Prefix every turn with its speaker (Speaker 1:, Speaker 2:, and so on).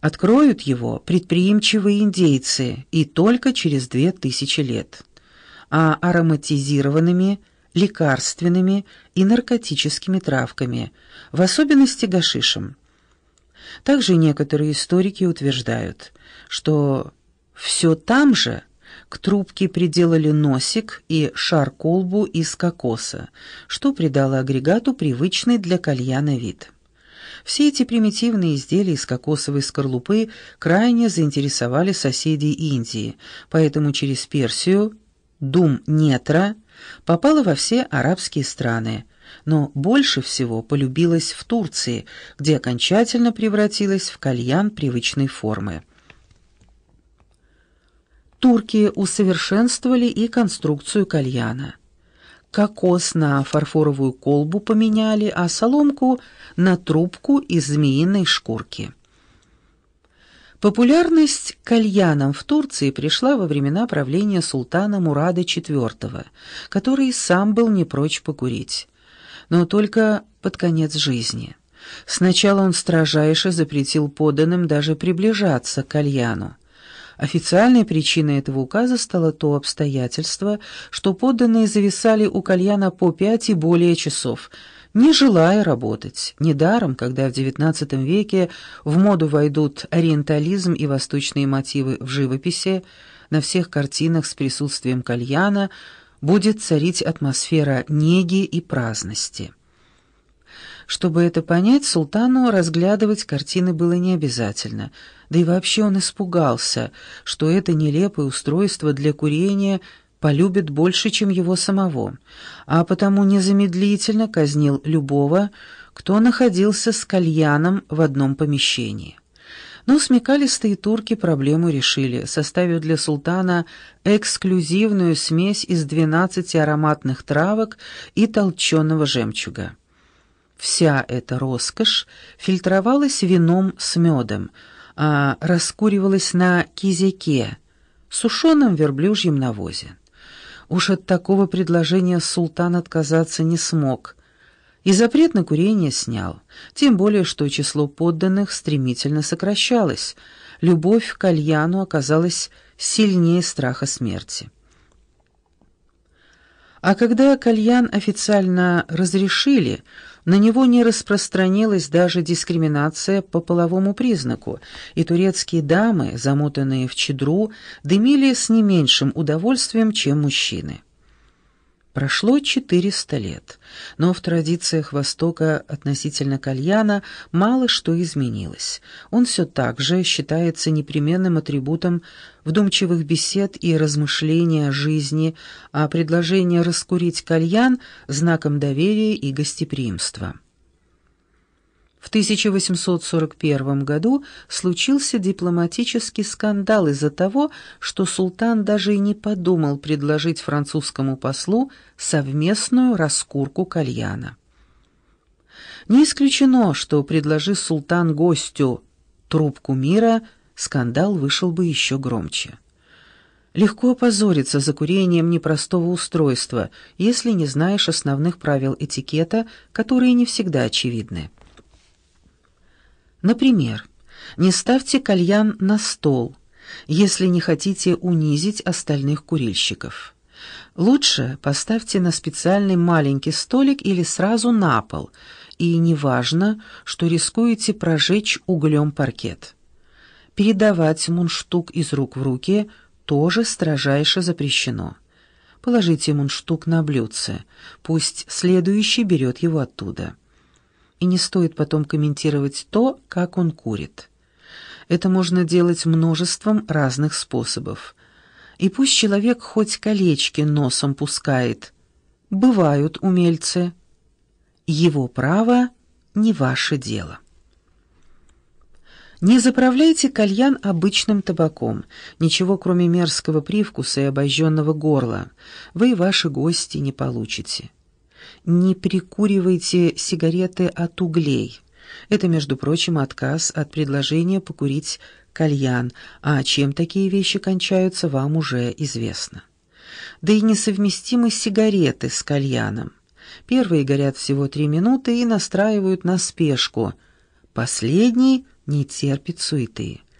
Speaker 1: Откроют его предприимчивые индейцы и только через две тысячи лет. А ароматизированными, лекарственными и наркотическими травками, в особенности гашишем. Также некоторые историки утверждают, что все там же к трубке приделали носик и шар-колбу из кокоса, что придало агрегату привычный для кальяна вид. Все эти примитивные изделия из кокосовой скорлупы крайне заинтересовали соседей Индии, поэтому через Персию Дум-Нетра попала во все арабские страны, но больше всего полюбилась в Турции, где окончательно превратилась в кальян привычной формы. Турки усовершенствовали и конструкцию кальяна. Кокос на фарфоровую колбу поменяли, а соломку — на трубку из змеиной шкурки. Популярность кальянам в Турции пришла во времена правления султана Мурада IV, который сам был не прочь покурить, но только под конец жизни. Сначала он строжайше запретил подданным даже приближаться к кальяну. Официальной причиной этого указа стало то обстоятельство, что подданные зависали у кальяна по пять и более часов – не желая работать. Недаром, когда в XIX веке в моду войдут ориентализм и восточные мотивы в живописи, на всех картинах с присутствием кальяна будет царить атмосфера неги и праздности. Чтобы это понять, султану разглядывать картины было не обязательно, да и вообще он испугался, что это нелепое устройство для курения – полюбит больше, чем его самого, а потому незамедлительно казнил любого, кто находился с кальяном в одном помещении. Но смекалистые турки проблему решили, составив для султана эксклюзивную смесь из 12 ароматных травок и толченого жемчуга. Вся эта роскошь фильтровалась вином с медом, а раскуривалась на кизяке, сушеном верблюжьем навозе. Уж от такого предложения султан отказаться не смог. И запрет на курение снял, тем более, что число подданных стремительно сокращалось. Любовь к кальяну оказалась сильнее страха смерти. А когда кальян официально разрешили, на него не распространилась даже дискриминация по половому признаку, и турецкие дамы, замотанные в чедру, дымили с не меньшим удовольствием, чем мужчины. Прошло 400 лет, но в традициях Востока относительно кальяна мало что изменилось. Он все так же считается непременным атрибутом вдумчивых бесед и размышления о жизни, а предложение раскурить кальян – знаком доверия и гостеприимства. В 1841 году случился дипломатический скандал из-за того, что султан даже и не подумал предложить французскому послу совместную раскурку кальяна. Не исключено, что, предложи султан гостю трубку мира, скандал вышел бы еще громче. Легко опозориться за курением непростого устройства, если не знаешь основных правил этикета, которые не всегда очевидны. Например, не ставьте кальян на стол, если не хотите унизить остальных курильщиков. Лучше поставьте на специальный маленький столик или сразу на пол, и неважно, что рискуете прожечь углем паркет. Передавать мундштук из рук в руки тоже строжайше запрещено. Положите мундштук на блюдце, пусть следующий берет его оттуда и не стоит потом комментировать то, как он курит. Это можно делать множеством разных способов. И пусть человек хоть колечки носом пускает. Бывают умельцы. Его право не ваше дело. Не заправляйте кальян обычным табаком, ничего кроме мерзкого привкуса и обожженного горла. Вы и ваши гости не получите не прикуривайте сигареты от углей. Это, между прочим, отказ от предложения покурить кальян, а чем такие вещи кончаются, вам уже известно. Да и несовместимы сигареты с кальяном. Первые горят всего три минуты и настраивают на спешку. Последний не терпит суеты.